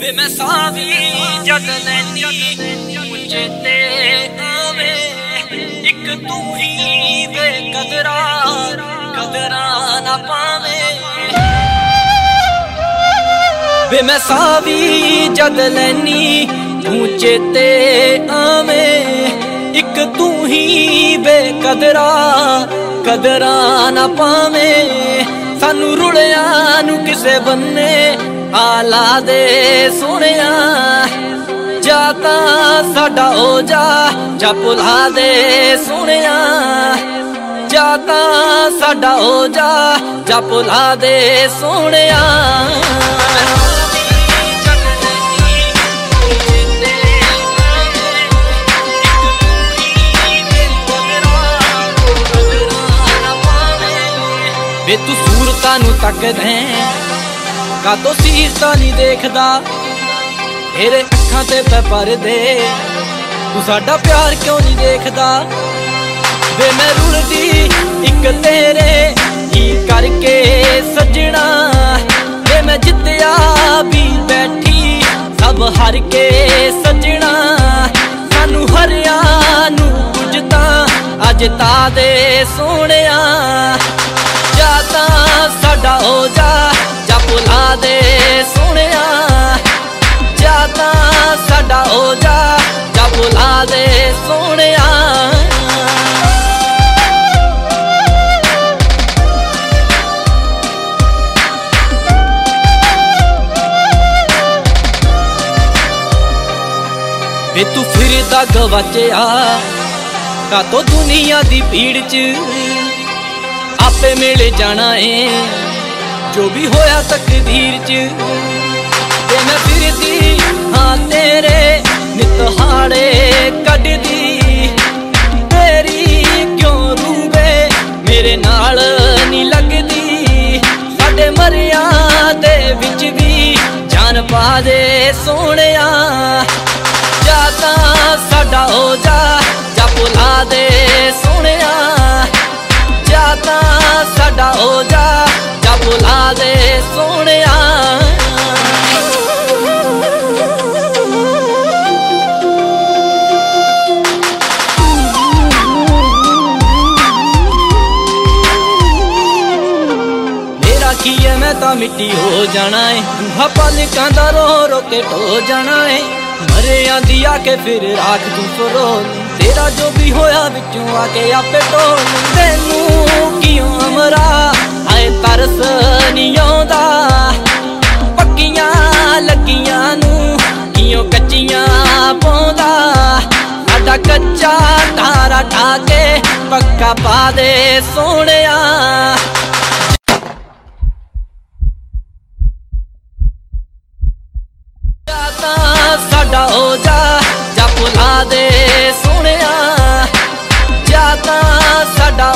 ਵੇ ਮੈਂ ਸਾਵੀ, ਜਦ ਲੈਨੀ ਮੁੰਜੇ ਤੇ ਆਵੇ। ਇੱਕ ਤੂੰ ਹੀ ਵੇ ਕਦਰਾ, ਕਦਰਾਂ ਨਾ ਪਾਵੇਂ। ਵੇ ਮੈਂ ਸਾਵੀ, ਜਦ ਲੈਨੀ ਤੂੰ ਚੇਤੇ ਆਵੇ। ਇੱਕ ਤੂੰ ਹੀ ਬੇਕਦਰਾ ਕਦਰਾਂ ਨਾ ਪਾਵੇਂ। ਸਾਨੂੰ ਰੁੜਿਆਂ ਨੂੰ ਕਿਸੇ ਬੰਨੇ ਆਲਾ ਦੇ ਸੋਹਣਿਆ ਜਾ ਤਾਂ ਸਾਡਾ ਹੋ ਜਾ ਜਾ ਭੁਲਾ ਦੇ ਸੋਹਣਿਆ ਜਾ ਤਾਂ ਸਾਡਾ ਹੋ ਜਾ ਜਾ ਭੁਲਾ ਦੇ ਸੋਹਣਿਆ ਵੇ ਤੂੰ ਸੂਰਤਾਂ ਨੂੰ ਤੱਕਦੇ ਕਾਤੋਂ ਸੀਰਤਾਂ ਨਹੀਂ ਦੇਖਦਾ। ਤੇਰੇ ਅੱਖਾਂ ਤੇ ਪੈ ਪਰਦੇ। ਤੂੰ ਸਾਡਾ ਪਿਆਰ ਕਿਉਂ ਨਹੀਂ ਦੇਖਦਾ? ਵੇ ਮੈਂ ਰੁਲਦੀ ਇੱਕ ਤੇਰੇ ਕੀ ਕਰਕੇ ਸਜਣਾ। ਵੇ ਮੈਂ ਜਿੱਤਿਆ ਵੀ ਬੈਠੀ ਸਭ ਹਰ ਕੇ ਸਜਣਾ। ਸਾਨੂੰ ਹਰਿਆ ਨੂੰ ਕੁਝ ਤਾਂ ਅੱਜ ਤਾਂ ਦੇ ਸੋਹਣਿਆ। ਜਾ ਤਾਂ ਸਾਡਾ ਹੋ ਹੋ ਜਾ ਜਾ ਭੁਲਾ ਦੇ ਸੋਹਣਿਆ। ਵੇ ਤੂੰ ਫਿਰਦਾ ਗਵਾਚਿਆ, ਕਾਤੋਂ ਦੁਨੀਆ ਦੀ ਭੀੜ 'ਚ? ਆਪੇ ਮਿਲ ਜਾਣਾ ਏ, ਜੋ ਵੀ ਹੋਇਆ ਤਕਦੀਰ 'ਚ। ਮੈਂ ਫਿਰਦੀ, ਹਾਂ ਤੇਰੇ ਨਿਤਹਾੜੇ ਕੱਢਦੀ। ਤੇਰੀ ਕਿਉਂ ਰੂਵੇ, ਮੇਰੇ ਨਾਲ ਨਹੀਂ ਲੱਗਦੀ। ਸਾਡੇ ਮਰਿਆ ਦੇ ਵਿੱਚ ਵੀ ਜਾਨ ਪਾ ਦੇ ਸੋਹਣਿਆ। ਜਾ ਤਾਂ ਸਾਡਾ ਹੋ ਜਾ ਜਾ ਭੁਲਾ ਦੇ ਸੋਹਣਿਆ। ਜਾ ਤਾਂ ਸਾਡਾ ਹੋ ਮੇਰਾ ਕੀ ਮੈਂ ਤਾਂ ਮਿੱਟੀ ਹੋ ਜਾਣਾ ਏ। ਦੂਹਾ ਪਲਕਾਂ ਦਾ ਰੋ ਰੋ ਕੇ ਢੋ ਜਾਣਾ ਏ। ਮਰੇ ਆਂਦੀ ਆ ਕੇ ਫਿਰ ਰਾਖ ਤੂੰ ਫਰੋਲ ਤੇਰਾ ਜੋ ਵੀ ਹੋਇਆ ਵਿੱਚੋਂ ਆ ਕੇ ਆਪੇ ਢੋਲ ਤੈਨੂੰ ਕਿਉਂ ਅਮਰਾ ਆਏ ਤਰਸ ਨਹੀਂ ਆਉਂਦਾ। ਪੱਕੀਆਂ ਲੱਗੀਆਂ ਨੂੰ ਕਿਉਂ ਕੱਚੀਆਂ ਪਾਉਂਦਾ? ਸਾਡਾ ਕੱਚਾ ਤਾਰਾ ਠਾ ਕੇ ਪੱਕਾ ਪਾ ਦੇ ਸੋਹਣਿਆ।